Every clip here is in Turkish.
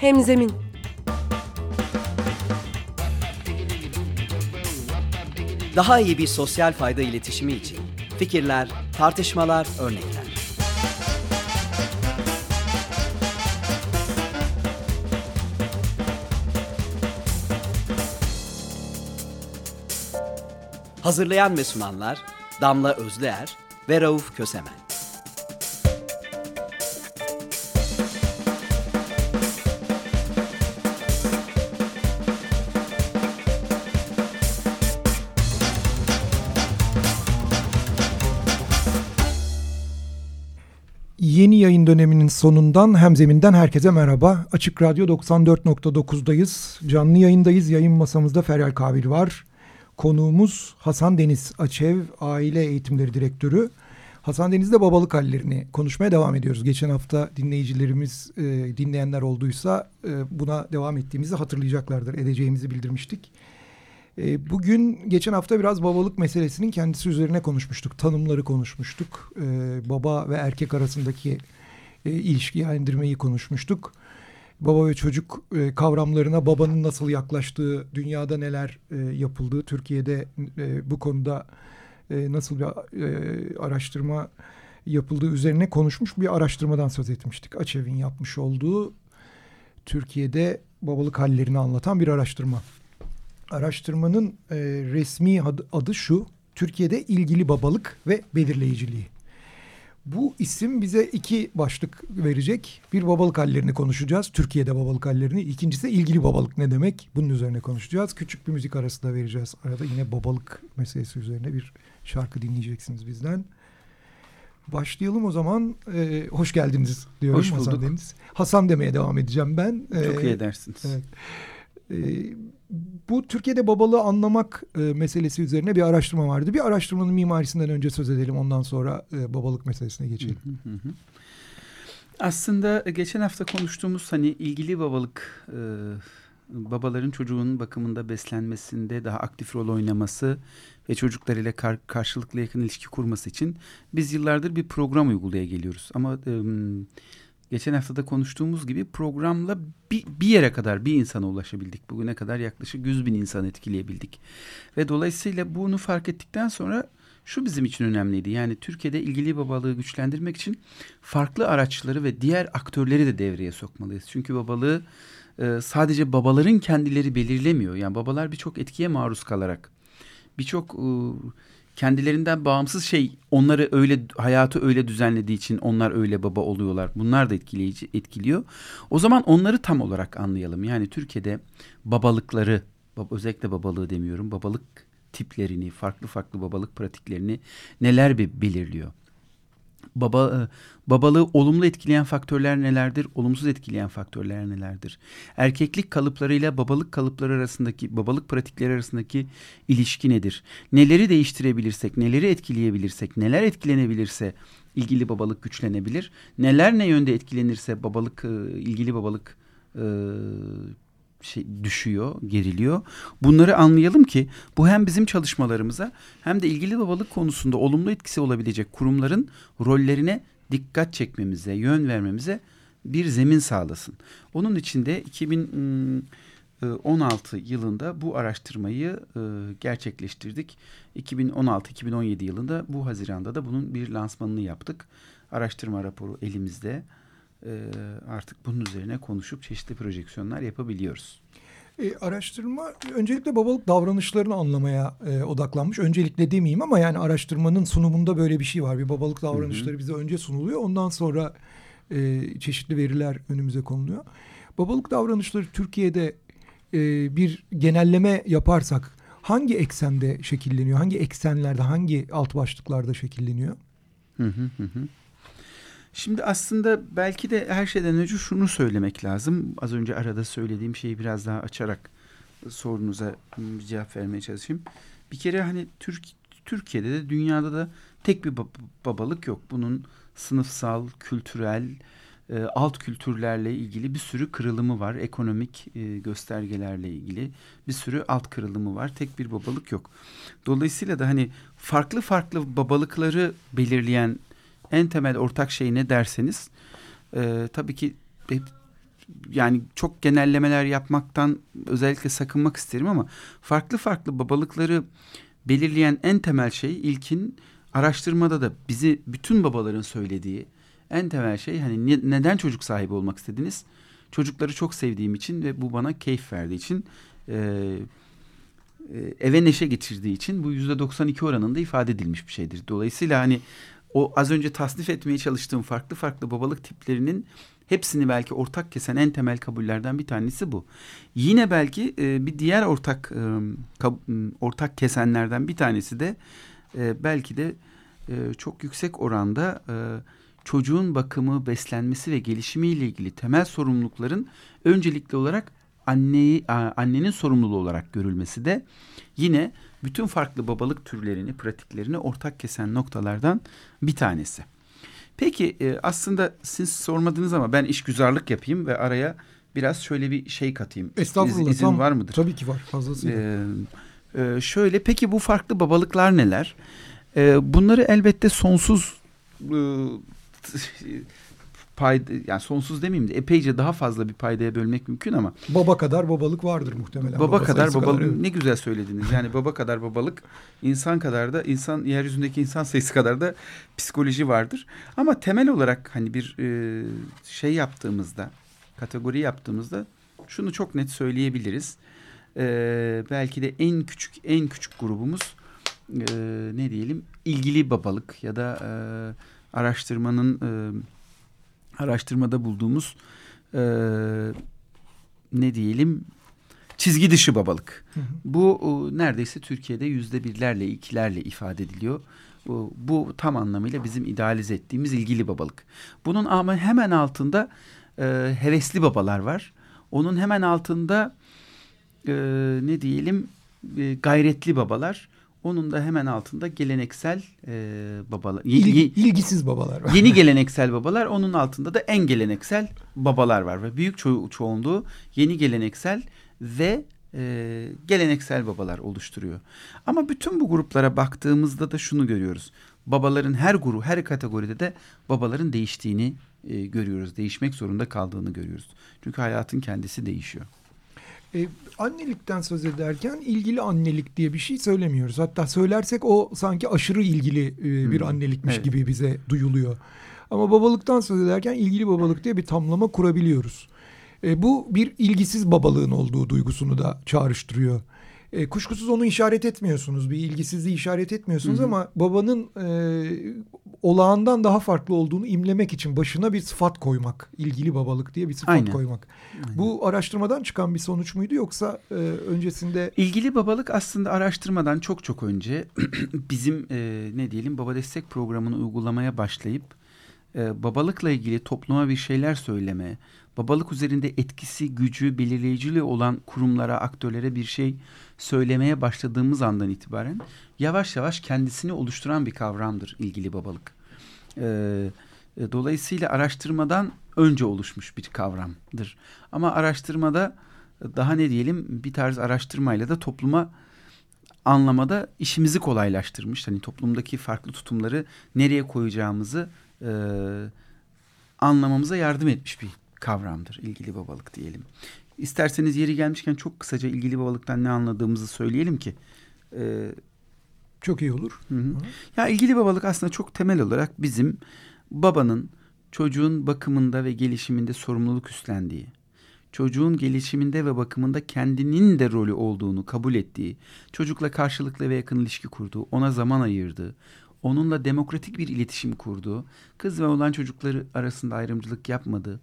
Hemzemin Daha iyi bir sosyal fayda iletişimi için fikirler, tartışmalar, örnekler. Hazırlayan ve sunanlar Damla Özler ve Rauf Kösemen. Yayın döneminin sonundan hem zeminden herkese merhaba. Açık Radyo 94.9'dayız. Canlı yayındayız. Yayın masamızda Feryal Kabil var. Konuğumuz Hasan Deniz Açev, Aile Eğitimleri Direktörü. Hasan Deniz'de babalık hallerini konuşmaya devam ediyoruz. Geçen hafta dinleyicilerimiz, e, dinleyenler olduysa e, buna devam ettiğimizi hatırlayacaklardır. Edeceğimizi bildirmiştik. E, bugün geçen hafta biraz babalık meselesinin kendisi üzerine konuşmuştuk. Tanımları konuşmuştuk. E, baba ve erkek arasındaki e, ilişkilendirmeyi konuşmuştuk. Baba ve çocuk e, kavramlarına babanın nasıl yaklaştığı, dünyada neler e, yapıldığı, Türkiye'de e, bu konuda e, nasıl bir e, araştırma yapıldığı üzerine konuşmuş bir araştırmadan söz etmiştik. Açev'in yapmış olduğu Türkiye'de babalık hallerini anlatan bir araştırma. Araştırmanın e, resmi adı, adı şu, Türkiye'de ilgili babalık ve belirleyiciliği. Bu isim bize iki başlık verecek. Bir babalık hallerini konuşacağız. Türkiye'de babalık hallerini. İkincisi ilgili babalık ne demek? Bunun üzerine konuşacağız. Küçük bir müzik arası da vereceğiz. Arada yine babalık meselesi üzerine bir şarkı dinleyeceksiniz bizden. Başlayalım o zaman. Ee, hoş geldiniz diyorum hoş Hasan Deniz. Hasan demeye devam edeceğim ben. Ee, Çok iyi edersiniz. Evet. Ee, bu Türkiye'de babalığı anlamak e, meselesi üzerine bir araştırma vardı. Bir araştırmanın mimarisinden önce söz edelim. Ondan sonra e, babalık meselesine geçelim. Hı hı hı. Aslında geçen hafta konuştuğumuz hani ilgili babalık e, babaların çocuğun bakımında beslenmesinde daha aktif rol oynaması ve çocuklarıyla kar, karşılıklı yakın ilişki kurması için biz yıllardır bir program uygulaya geliyoruz. Ama e, geçen hafta da konuştuğumuz gibi programla bir, bir yere kadar bir insana ulaşabildik. Bugüne kadar yaklaşık 100 bin insan etkileyebildik. Ve dolayısıyla bunu fark ettikten sonra şu bizim için önemliydi. Yani Türkiye'de ilgili babalığı güçlendirmek için farklı araçları ve diğer aktörleri de devreye sokmalıyız. Çünkü babalığı e, sadece babaların kendileri belirlemiyor. Yani babalar birçok etkiye maruz kalarak birçok e, kendilerinden bağımsız şey onları öyle hayatı öyle düzenlediği için onlar öyle baba oluyorlar. Bunlar da etkileyici etkiliyor. O zaman onları tam olarak anlayalım. Yani Türkiye'de babalıkları özellikle babalığı demiyorum. Babalık tiplerini, farklı farklı babalık pratiklerini neler belirliyor? Baba e, babalığı olumlu etkileyen faktörler nelerdir? Olumsuz etkileyen faktörler nelerdir? Erkeklik kalıplarıyla babalık kalıpları arasındaki babalık pratikleri arasındaki ilişki nedir? Neleri değiştirebilirsek, neleri etkileyebilirsek, neler etkilenebilirse ilgili babalık güçlenebilir. Neler ne yönde etkilenirse babalık e, ilgili babalık e, şey düşüyor, geriliyor. Bunları anlayalım ki bu hem bizim çalışmalarımıza hem de ilgili babalık konusunda olumlu etkisi olabilecek kurumların rollerine dikkat çekmemize, yön vermemize bir zemin sağlasın. Onun için de 2016 yılında bu araştırmayı e, gerçekleştirdik. 2016-2017 yılında bu Haziran'da da bunun bir lansmanını yaptık. Araştırma raporu elimizde artık bunun üzerine konuşup çeşitli projeksiyonlar yapabiliyoruz. E, araştırma öncelikle babalık davranışlarını anlamaya e, odaklanmış. Öncelikle demeyeyim ama yani araştırmanın sunumunda böyle bir şey var. Bir babalık davranışları hı hı. bize önce sunuluyor. Ondan sonra e, çeşitli veriler önümüze konuluyor. Babalık davranışları Türkiye'de e, bir genelleme yaparsak hangi eksende şekilleniyor? Hangi eksenlerde, hangi alt başlıklarda şekilleniyor? Hı hı hı. Şimdi aslında belki de her şeyden önce şunu söylemek lazım. Az önce arada söylediğim şeyi biraz daha açarak sorunuza cevap vermeye çalışayım. Bir kere hani Türk Türkiye'de de dünyada da tek bir babalık yok. Bunun sınıfsal, kültürel, alt kültürlerle ilgili bir sürü kırılımı var. Ekonomik göstergelerle ilgili bir sürü alt kırılımı var. Tek bir babalık yok. Dolayısıyla da hani farklı farklı babalıkları belirleyen en temel ortak şey ne derseniz e, tabii ki yani çok genellemeler yapmaktan özellikle sakınmak isterim ama farklı farklı babalıkları belirleyen en temel şey ilkin araştırmada da bizi bütün babaların söylediği en temel şey hani ne, neden çocuk sahibi olmak istediniz? Çocukları çok sevdiğim için ve bu bana keyif verdiği için e, e, eve neşe getirdiği için bu yüzde 92 oranında ifade edilmiş bir şeydir. Dolayısıyla hani o az önce tasnif etmeye çalıştığım farklı farklı babalık tiplerinin hepsini belki ortak kesen en temel kabullerden bir tanesi bu. Yine belki e, bir diğer ortak e, kab, ortak kesenlerden bir tanesi de e, belki de e, çok yüksek oranda e, çocuğun bakımı, beslenmesi ve gelişimiyle ilgili temel sorumlulukların öncelikli olarak anneyi annenin sorumluluğu olarak görülmesi de yine bütün farklı babalık türlerini, pratiklerini ortak kesen noktalardan bir tanesi. Peki e, aslında siz sormadınız ama ben işgüzarlık yapayım ve araya biraz şöyle bir şey katayım. Estağfurullah. İz, izin tam, var mıdır? Tabii ki var fazlasıyla. Ee, e, şöyle peki bu farklı babalıklar neler? Ee, bunları elbette sonsuz e, payda yani sonsuz demeyeyim de epeyce daha fazla bir paydaya bölmek mümkün ama baba kadar babalık vardır muhtemelen. Baba, baba kadar babalık kadar, evet. ne güzel söylediniz. Yani baba kadar babalık insan kadar da insan yeryüzündeki insan sayısı kadar da psikoloji vardır. Ama temel olarak hani bir e, şey yaptığımızda kategori yaptığımızda şunu çok net söyleyebiliriz. E, belki de en küçük en küçük grubumuz e, ne diyelim ilgili babalık ya da e, araştırmanın e, araştırmada bulduğumuz e, ne diyelim çizgi dışı babalık. Hı hı. Bu o, neredeyse Türkiye'de yüzde birlerle ikilerle ifade ediliyor. Bu, bu tam anlamıyla bizim idealize ettiğimiz ilgili babalık. Bunun ama hemen altında e, hevesli babalar var. Onun hemen altında e, ne diyelim e, gayretli babalar. Onun da hemen altında geleneksel e, babalar. İlgi, ilgisiz babalar var. Yeni geleneksel babalar. Onun altında da en geleneksel babalar var. Ve büyük ço çoğunluğu yeni geleneksel ve e, geleneksel babalar oluşturuyor. Ama bütün bu gruplara baktığımızda da şunu görüyoruz. Babaların her grubu, her kategoride de babaların değiştiğini e, görüyoruz. Değişmek zorunda kaldığını görüyoruz. Çünkü hayatın kendisi değişiyor. E, annelikten söz ederken ilgili annelik diye bir şey söylemiyoruz. Hatta söylersek o sanki aşırı ilgili e, bir hmm. annelikmiş evet. gibi bize duyuluyor. Ama babalıktan söz ederken ilgili babalık diye bir tamlama kurabiliyoruz. E, bu bir ilgisiz babalığın olduğu duygusunu da çağrıştırıyor. E, kuşkusuz onu işaret etmiyorsunuz. Bir ilgisizliği işaret etmiyorsunuz Hı-hı. ama babanın e, olağandan daha farklı olduğunu imlemek için başına bir sıfat koymak. ilgili babalık diye bir sıfat Aynen. koymak. Aynen. Bu araştırmadan çıkan bir sonuç muydu yoksa e, öncesinde? İlgili babalık aslında araştırmadan çok çok önce bizim e, ne diyelim baba destek programını uygulamaya başlayıp e, babalıkla ilgili topluma bir şeyler söyleme, babalık üzerinde etkisi, gücü, belirleyiciliği olan kurumlara, aktörlere bir şey söylemeye başladığımız andan itibaren yavaş yavaş kendisini oluşturan bir kavramdır ilgili babalık. Ee, dolayısıyla araştırmadan önce oluşmuş bir kavramdır. Ama araştırmada daha ne diyelim bir tarz araştırmayla da topluma anlamada işimizi kolaylaştırmış. Hani toplumdaki farklı tutumları nereye koyacağımızı e, anlamamıza yardım etmiş bir kavramdır ilgili babalık diyelim. İsterseniz yeri gelmişken çok kısaca ilgili babalıktan ne anladığımızı söyleyelim ki. E, çok iyi olur. Hı hı. Ya ilgili babalık aslında çok temel olarak bizim babanın çocuğun bakımında ve gelişiminde sorumluluk üstlendiği, çocuğun gelişiminde ve bakımında kendinin de rolü olduğunu kabul ettiği, çocukla karşılıklı ve yakın ilişki kurduğu, ona zaman ayırdığı, onunla demokratik bir iletişim kurduğu, kız ve oğlan çocukları arasında ayrımcılık yapmadığı,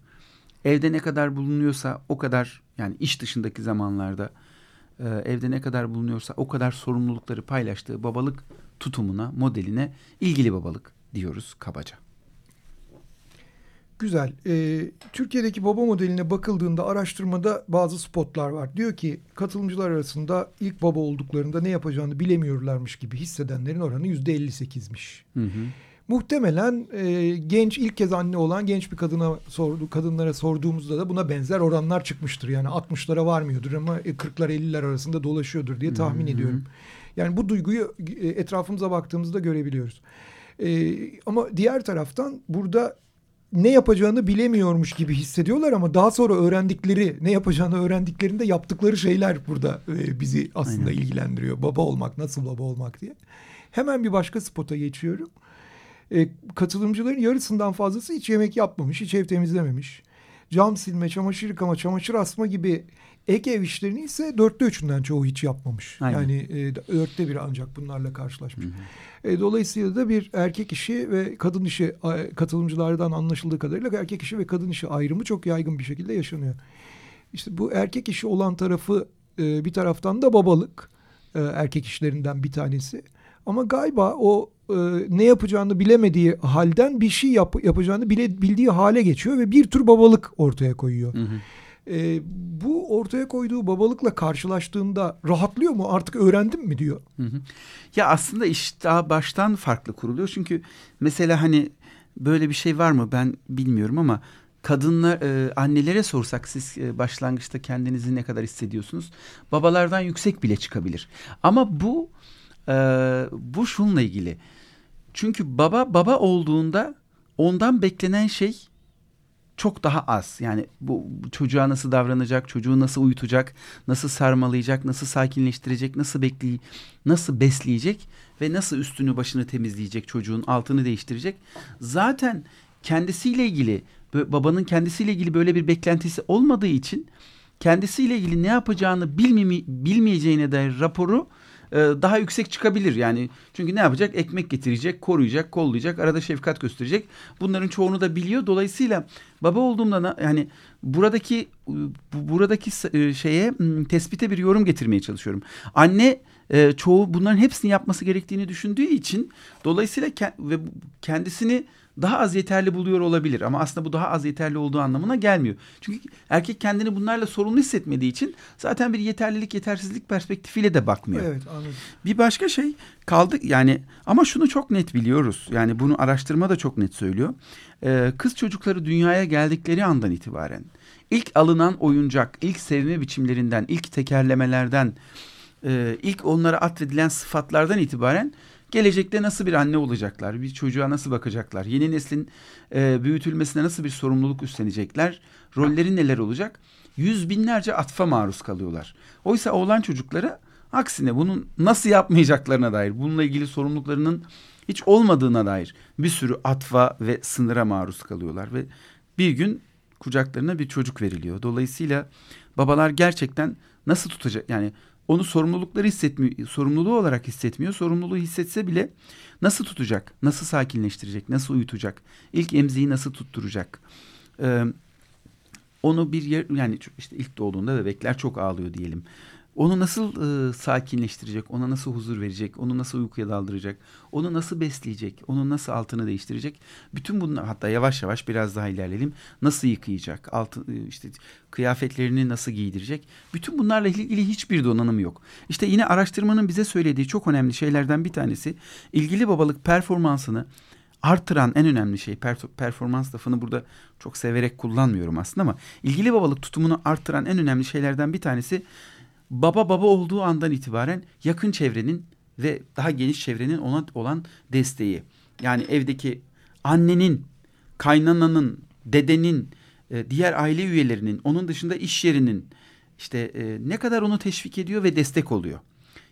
evde ne kadar bulunuyorsa o kadar yani iş dışındaki zamanlarda e, evde ne kadar bulunuyorsa o kadar sorumlulukları paylaştığı babalık tutumuna, modeline ilgili babalık diyoruz kabaca. Güzel. Ee, Türkiye'deki baba modeline bakıldığında araştırmada bazı spotlar var. Diyor ki katılımcılar arasında ilk baba olduklarında ne yapacağını bilemiyorlarmış gibi hissedenlerin oranı yüzde elli sekizmiş. Muhtemelen e, genç ilk kez anne olan genç bir kadına sordu, kadınlara sorduğumuzda da buna benzer oranlar çıkmıştır. Yani 60'lara varmıyordur ama 40'lar e, 50'ler arasında dolaşıyordur diye tahmin Hı-hı. ediyorum. Yani bu duyguyu e, etrafımıza baktığımızda görebiliyoruz. E, ama diğer taraftan burada ne yapacağını bilemiyormuş gibi hissediyorlar ama daha sonra öğrendikleri ne yapacağını öğrendiklerinde yaptıkları şeyler burada e, bizi aslında Aynen. ilgilendiriyor. Baba olmak nasıl baba olmak diye. Hemen bir başka spota geçiyorum. E, katılımcıların yarısından fazlası hiç yemek yapmamış, hiç ev temizlememiş. Cam silme, çamaşır yıkama, çamaşır asma gibi ek ev işlerini ise dörtte üçünden çoğu hiç yapmamış. Aynen. Yani e, dörtte bir ancak bunlarla karşılaşmış. Hı hı. E, dolayısıyla da bir erkek işi ve kadın işi katılımcılardan anlaşıldığı kadarıyla erkek işi ve kadın işi ayrımı çok yaygın bir şekilde yaşanıyor. İşte bu erkek işi olan tarafı e, bir taraftan da babalık e, erkek işlerinden bir tanesi. Ama galiba o e, ne yapacağını bilemediği halden bir şey yap, yapacağını bile bildiği hale geçiyor ve bir tür babalık ortaya koyuyor. Hı hı. E, bu ortaya koyduğu babalıkla karşılaştığında rahatlıyor mu artık öğrendim mi diyor. Hı hı. Ya aslında iş daha baştan farklı kuruluyor. Çünkü mesela hani böyle bir şey var mı ben bilmiyorum ama kadınlar e, annelere sorsak siz e, başlangıçta kendinizi ne kadar hissediyorsunuz? Babalardan yüksek bile çıkabilir. Ama bu e, bu şunla ilgili. Çünkü baba baba olduğunda ondan beklenen şey çok daha az. Yani bu çocuğa nasıl davranacak, çocuğu nasıl uyutacak, nasıl sarmalayacak, nasıl sakinleştirecek, nasıl bekley nasıl besleyecek ve nasıl üstünü başını temizleyecek, çocuğun altını değiştirecek. Zaten kendisiyle ilgili babanın kendisiyle ilgili böyle bir beklentisi olmadığı için kendisiyle ilgili ne yapacağını bilmeme, bilmeyeceğine dair raporu e, daha yüksek çıkabilir. Yani çünkü ne yapacak? Ekmek getirecek, koruyacak, kollayacak, arada şefkat gösterecek. Bunların çoğunu da biliyor. Dolayısıyla baba olduğumda yani buradaki buradaki e, şeye tespite bir yorum getirmeye çalışıyorum. Anne e, çoğu bunların hepsini yapması gerektiğini düşündüğü için dolayısıyla ve kendisini daha az yeterli buluyor olabilir ama aslında bu daha az yeterli olduğu anlamına gelmiyor. Çünkü erkek kendini bunlarla sorumlu hissetmediği için zaten bir yeterlilik yetersizlik perspektifiyle de bakmıyor. Evet anladım. Bir başka şey kaldı yani ama şunu çok net biliyoruz. Yani bunu araştırma da çok net söylüyor. Ee, kız çocukları dünyaya geldikleri andan itibaren ilk alınan oyuncak, ilk sevme biçimlerinden, ilk tekerlemelerden, e, ilk onlara atfedilen sıfatlardan itibaren gelecekte nasıl bir anne olacaklar, bir çocuğa nasıl bakacaklar, yeni neslin e, büyütülmesine nasıl bir sorumluluk üstlenecekler, rolleri neler olacak? Yüz binlerce atfa maruz kalıyorlar. Oysa oğlan çocukları aksine bunun nasıl yapmayacaklarına dair, bununla ilgili sorumluluklarının hiç olmadığına dair bir sürü atfa ve sınıra maruz kalıyorlar ve bir gün kucaklarına bir çocuk veriliyor. Dolayısıyla babalar gerçekten nasıl tutacak yani onu sorumlulukları hissetmiyor, sorumluluğu olarak hissetmiyor. Sorumluluğu hissetse bile nasıl tutacak, nasıl sakinleştirecek, nasıl uyutacak, ilk emziği nasıl tutturacak. Ee, onu bir yer yani işte ilk doğduğunda bebekler çok ağlıyor diyelim. Onu nasıl e, sakinleştirecek, ona nasıl huzur verecek, onu nasıl uykuya daldıracak, onu nasıl besleyecek, onun nasıl altını değiştirecek. Bütün bunlar hatta yavaş yavaş biraz daha ilerleyelim. Nasıl yıkayacak, altı, e, işte kıyafetlerini nasıl giydirecek. Bütün bunlarla ilgili hiçbir donanım yok. İşte yine araştırmanın bize söylediği çok önemli şeylerden bir tanesi ilgili babalık performansını artıran en önemli şey performans lafını burada çok severek kullanmıyorum aslında ama ilgili babalık tutumunu artıran en önemli şeylerden bir tanesi baba baba olduğu andan itibaren yakın çevrenin ve daha geniş çevrenin ona olan desteği. Yani evdeki annenin, kaynananın, dedenin, e, diğer aile üyelerinin, onun dışında iş yerinin işte e, ne kadar onu teşvik ediyor ve destek oluyor.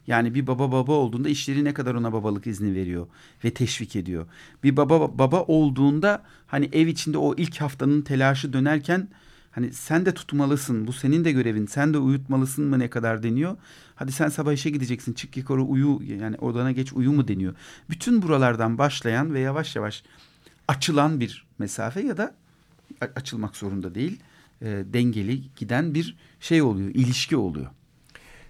Yani bir baba baba olduğunda işleri ne kadar ona babalık izni veriyor ve teşvik ediyor. Bir baba baba olduğunda hani ev içinde o ilk haftanın telaşı dönerken Hani sen de tutmalısın. Bu senin de görevin. Sen de uyutmalısın mı ne kadar deniyor. Hadi sen sabah işe gideceksin. Çık yukarı uyu. Yani odana geç uyu mu deniyor. Bütün buralardan başlayan ve yavaş yavaş açılan bir mesafe ya da açılmak zorunda değil. E, dengeli giden bir şey oluyor. ilişki oluyor.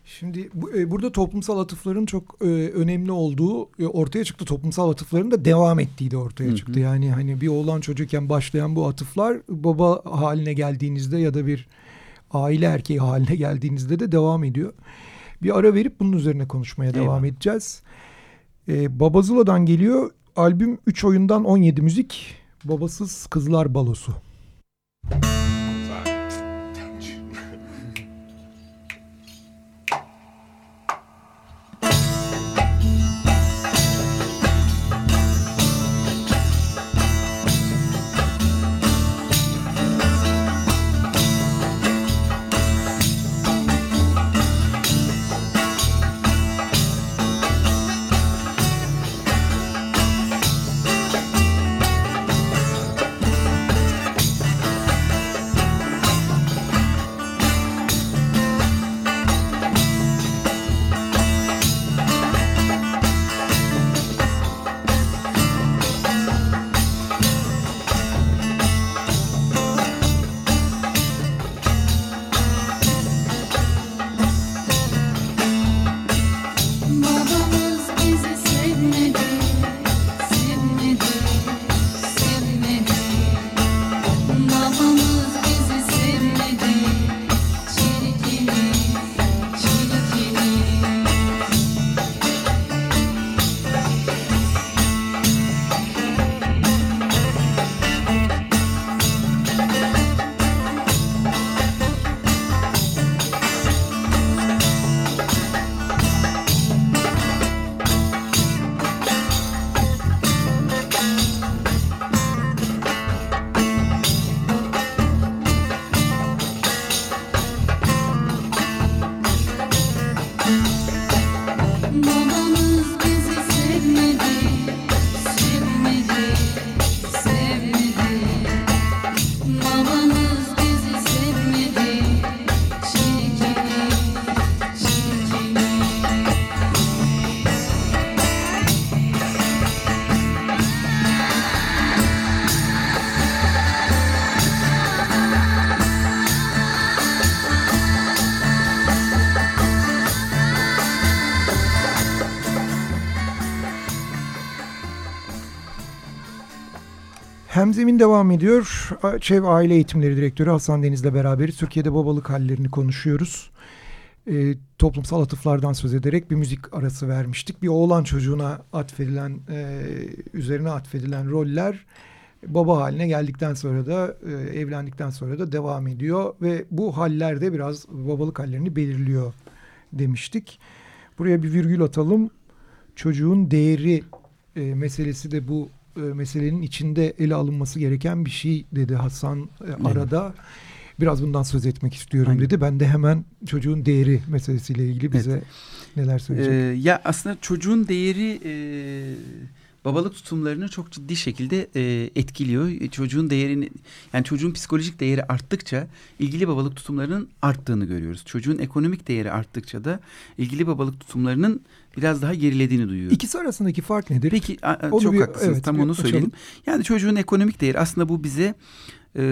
Şimdi bu, e, burada toplumsal atıfların çok e, önemli olduğu e, ortaya çıktı. Toplumsal atıfların da devam ettiği de ortaya Hı-hı. çıktı. Yani hani bir oğlan çocukken başlayan bu atıflar baba haline geldiğinizde ya da bir aile erkeği haline geldiğinizde de devam ediyor. Bir ara verip bunun üzerine konuşmaya Eyvallah. devam edeceğiz. E, Babazıla'dan geliyor. Albüm 3 oyundan 17 müzik. Babasız Kızlar Balosu. Müzik Hemzemin devam ediyor. Çev Aile Eğitimleri Direktörü Hasan Deniz'le beraber Türkiye'de babalık hallerini konuşuyoruz. E, toplumsal atıflardan söz ederek bir müzik arası vermiştik. Bir oğlan çocuğuna atfedilen, e, üzerine atfedilen roller baba haline geldikten sonra da e, evlendikten sonra da devam ediyor ve bu haller de biraz babalık hallerini belirliyor demiştik. Buraya bir virgül atalım. Çocuğun değeri e, meselesi de bu e, meselenin içinde ele alınması gereken bir şey dedi Hasan e, arada. Biraz bundan söz etmek istiyorum Aynen. dedi. Ben de hemen çocuğun değeri meselesiyle ilgili bize evet. neler söyleyecek? Ee, ya aslında çocuğun değeri e, babalık tutumlarını çok ciddi şekilde e, etkiliyor. E, çocuğun değerini yani çocuğun psikolojik değeri arttıkça ilgili babalık tutumlarının arttığını görüyoruz. Çocuğun ekonomik değeri arttıkça da ilgili babalık tutumlarının biraz daha gerilediğini duyuyoruz. İkisi arasındaki fark nedir? Peki onu çok bir, haklısınız. Evet, Tam onu söyleyelim. Açalım. Yani çocuğun ekonomik değeri aslında bu bize e,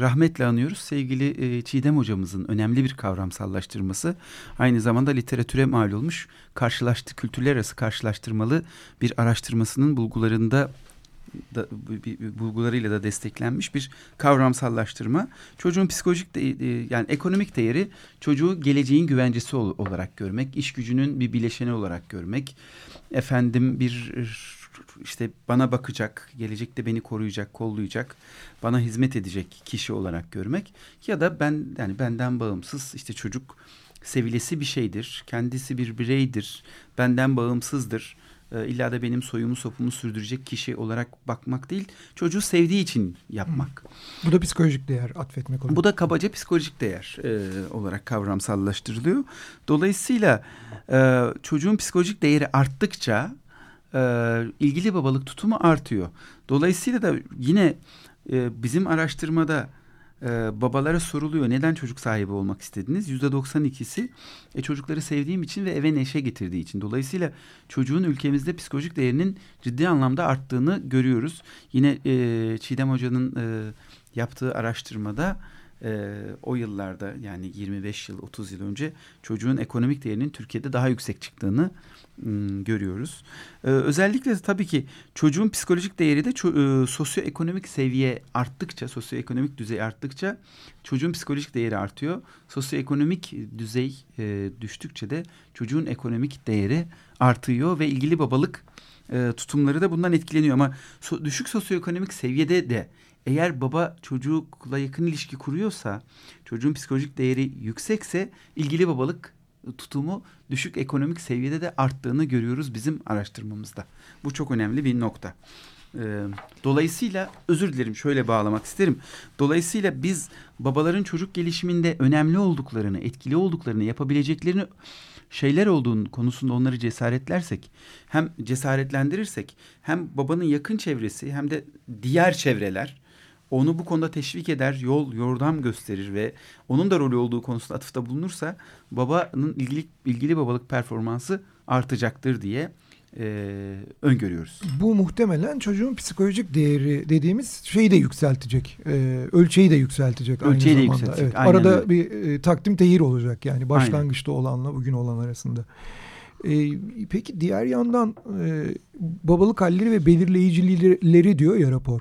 rahmetle anıyoruz. Sevgili e, Çiğdem hocamızın önemli bir kavramsallaştırması. Aynı zamanda literatüre mal olmuş karşılaştı kültürler arası karşılaştırmalı bir araştırmasının bulgularında da, bulgularıyla da desteklenmiş bir kavramsallaştırma. Çocuğun psikolojik de, yani ekonomik değeri çocuğu geleceğin güvencesi olarak görmek, iş gücünün bir bileşeni olarak görmek, efendim bir işte bana bakacak, gelecekte beni koruyacak, kollayacak, bana hizmet edecek kişi olarak görmek ya da ben yani benden bağımsız işte çocuk sevilesi bir şeydir. Kendisi bir bireydir. Benden bağımsızdır. E, illa da benim soyumu sopumu sürdürecek kişi olarak bakmak değil. Çocuğu sevdiği için yapmak. Bu da psikolojik değer atfetmek oluyor. Bu da kabaca psikolojik değer e, olarak kavramsallaştırılıyor. Dolayısıyla e, çocuğun psikolojik değeri arttıkça e, ilgili babalık tutumu artıyor. Dolayısıyla da yine e, bizim araştırmada e, babalara soruluyor neden çocuk sahibi olmak istediniz? Yüzde 92'si e, çocukları sevdiğim için ve eve neşe getirdiği için. Dolayısıyla çocuğun ülkemizde psikolojik değerinin ciddi anlamda arttığını görüyoruz. Yine e, Çiğdem Hoca'nın e, yaptığı araştırmada e, o yıllarda yani 25 yıl 30 yıl önce çocuğun ekonomik değerinin Türkiye'de daha yüksek çıktığını ım, görüyoruz. E, özellikle tabii ki çocuğun psikolojik değeri de e, sosyoekonomik seviye arttıkça, sosyoekonomik düzey arttıkça çocuğun psikolojik değeri artıyor. Sosyoekonomik düzey e, düştükçe de çocuğun ekonomik değeri artıyor ve ilgili babalık e, tutumları da bundan etkileniyor ama so, düşük sosyoekonomik seviyede de eğer baba çocukla yakın ilişki kuruyorsa, çocuğun psikolojik değeri yüksekse ilgili babalık tutumu düşük ekonomik seviyede de arttığını görüyoruz bizim araştırmamızda. Bu çok önemli bir nokta. Ee, dolayısıyla özür dilerim şöyle bağlamak isterim. Dolayısıyla biz babaların çocuk gelişiminde önemli olduklarını, etkili olduklarını, yapabileceklerini şeyler olduğunu konusunda onları cesaretlersek, hem cesaretlendirirsek, hem babanın yakın çevresi hem de diğer çevreler onu bu konuda teşvik eder, yol, yordam gösterir ve onun da rolü olduğu konusunda atıfta bulunursa babanın ilgili, ilgili babalık performansı artacaktır diye e, öngörüyoruz. Bu muhtemelen çocuğun psikolojik değeri dediğimiz şeyi de yükseltecek. E, ölçeği de yükseltecek ölçeği aynı de zamanda. Evet, arada öyle. bir e, takdim tehir olacak yani başlangıçta aynen. olanla bugün olan arasında. E, peki diğer yandan e, babalık halleri ve belirleyicileri diyor ya rapor.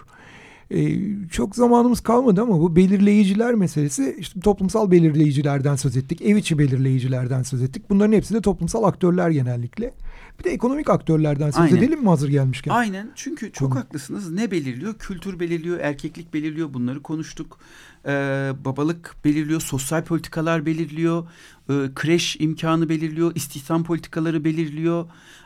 E, çok zamanımız kalmadı ama bu belirleyiciler meselesi işte toplumsal belirleyicilerden söz ettik. Ev içi belirleyicilerden söz ettik. Bunların hepsi de toplumsal aktörler genellikle. Bir de ekonomik aktörlerden söz Aynen. edelim mi hazır gelmişken? Aynen çünkü çok Konu. haklısınız. Ne belirliyor? Kültür belirliyor, erkeklik belirliyor. Bunları konuştuk. Ee, babalık belirliyor, sosyal politikalar belirliyor. E, kreş imkanı belirliyor, istihdam politikaları belirliyor.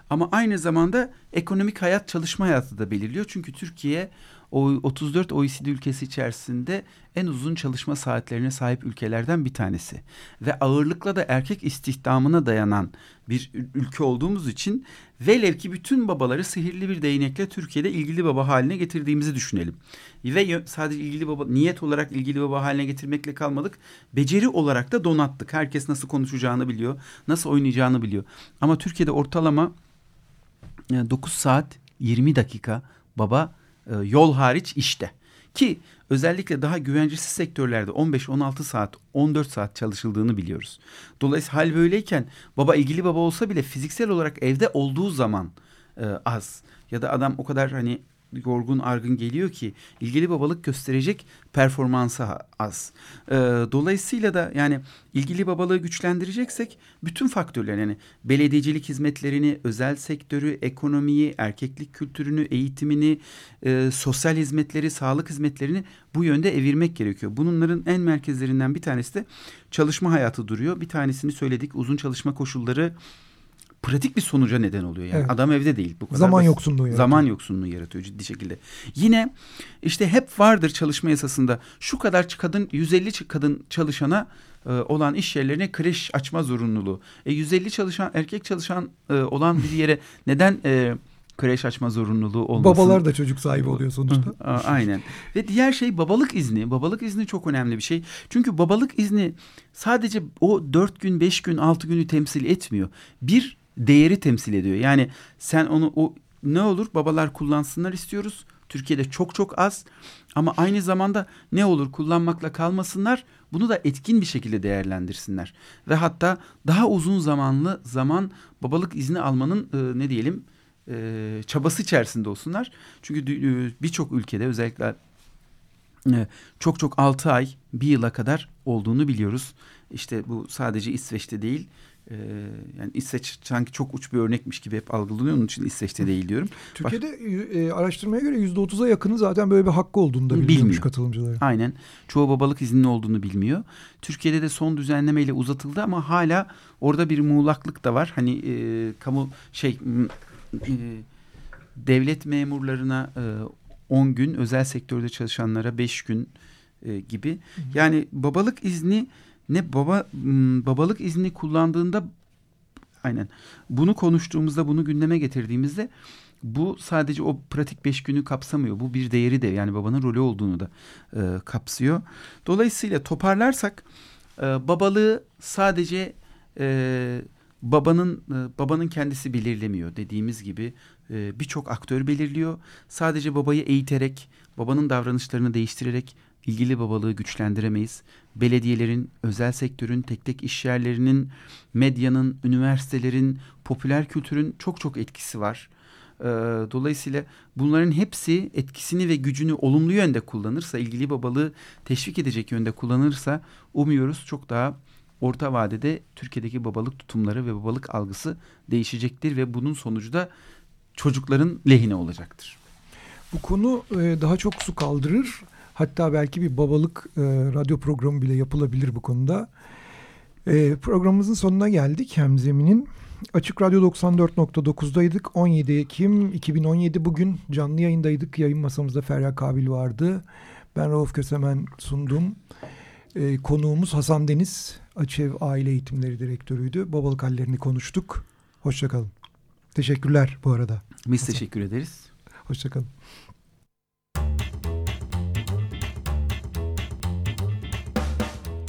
Ama aynı zamanda ekonomik hayat, çalışma hayatı da belirliyor. Çünkü Türkiye o 34 OECD ülkesi içerisinde en uzun çalışma saatlerine sahip ülkelerden bir tanesi. Ve ağırlıkla da erkek istihdamına dayanan bir ülke olduğumuz için velev ki bütün babaları sihirli bir değnekle Türkiye'de ilgili baba haline getirdiğimizi düşünelim. Ve sadece ilgili baba niyet olarak ilgili baba haline getirmekle kalmadık. Beceri olarak da donattık. Herkes nasıl konuşacağını biliyor, nasıl oynayacağını biliyor. Ama Türkiye'de ortalama 9 saat 20 dakika baba e, yol hariç işte. Ki özellikle daha güvencesiz sektörlerde 15-16 saat, 14 saat çalışıldığını biliyoruz. Dolayısıyla hal böyleyken baba ilgili baba olsa bile fiziksel olarak evde olduğu zaman e, az. Ya da adam o kadar hani yorgun argın geliyor ki ilgili babalık gösterecek performansı az. E, dolayısıyla da yani ilgili babalığı güçlendireceksek bütün faktörler yani belediyecilik hizmetlerini, özel sektörü, ekonomiyi, erkeklik kültürünü, eğitimini, e, sosyal hizmetleri, sağlık hizmetlerini bu yönde evirmek gerekiyor. Bunların en merkezlerinden bir tanesi de çalışma hayatı duruyor. Bir tanesini söyledik uzun çalışma koşulları pratik bir sonuca neden oluyor. Yani evet. adam evde değil. Bu kadar zaman yoksunluğu yaratıyor. Zaman yoksunluğu yaratıyor ciddi şekilde. Yine işte hep vardır çalışma yasasında şu kadar kadın 150 kadın çalışana e, olan iş yerlerine kreş açma zorunluluğu. E 150 çalışan erkek çalışan e, olan bir yere neden e, kreş açma zorunluluğu olmasın. Babalar da çocuk sahibi oluyor sonuçta. Aynen. Ve diğer şey babalık izni. Babalık izni çok önemli bir şey. Çünkü babalık izni sadece o dört gün, beş gün, altı günü temsil etmiyor. Bir değeri temsil ediyor. Yani sen onu o ne olur babalar kullansınlar istiyoruz. Türkiye'de çok çok az ama aynı zamanda ne olur kullanmakla kalmasınlar bunu da etkin bir şekilde değerlendirsinler. Ve hatta daha uzun zamanlı zaman babalık izni almanın e, ne diyelim e, çabası içerisinde olsunlar. Çünkü e, birçok ülkede özellikle e, çok çok altı ay bir yıla kadar olduğunu biliyoruz. İşte bu sadece İsveç'te değil ee, yani İsveç sanki çok uç bir örnekmiş gibi hep algılanıyor. Onun için İsveç'te değil diyorum. Türkiye'de e, araştırmaya göre yüzde otuza yakını zaten böyle bir hakkı olduğunu da bilmiyor katılımcılar. Aynen. Çoğu babalık izninin olduğunu bilmiyor. Türkiye'de de son düzenlemeyle uzatıldı ama hala orada bir muğlaklık da var. Hani e, kamu şey e, devlet memurlarına e, 10 gün, özel sektörde çalışanlara 5 gün e, gibi. Yani babalık izni ne baba babalık izni kullandığında aynen bunu konuştuğumuzda bunu gündeme getirdiğimizde bu sadece o pratik beş günü kapsamıyor. Bu bir değeri de yani babanın rolü olduğunu da e, kapsıyor. Dolayısıyla toparlarsak e, babalığı sadece e, babanın e, babanın kendisi belirlemiyor dediğimiz gibi e, birçok aktör belirliyor. Sadece babayı eğiterek, babanın davranışlarını değiştirerek ilgili babalığı güçlendiremeyiz. Belediyelerin, özel sektörün, tek tek iş yerlerinin, medyanın, üniversitelerin, popüler kültürün çok çok etkisi var. Ee, dolayısıyla bunların hepsi etkisini ve gücünü olumlu yönde kullanırsa, ilgili babalığı teşvik edecek yönde kullanırsa umuyoruz çok daha orta vadede Türkiye'deki babalık tutumları ve babalık algısı değişecektir ve bunun sonucu da çocukların lehine olacaktır. Bu konu e, daha çok su kaldırır. Hatta belki bir babalık e, radyo programı bile yapılabilir bu konuda. E, programımızın sonuna geldik Hemzemin'in. Açık Radyo 94.9'daydık. 17 Ekim 2017 bugün canlı yayındaydık. Yayın masamızda Feryal Kabil vardı. Ben Rauf Kösemen sundum. E, konuğumuz Hasan Deniz. Açev Aile Eğitimleri Direktörüydü. Babalık hallerini konuştuk. Hoşçakalın. Teşekkürler bu arada. Biz Hasan. teşekkür ederiz. Hoşçakalın.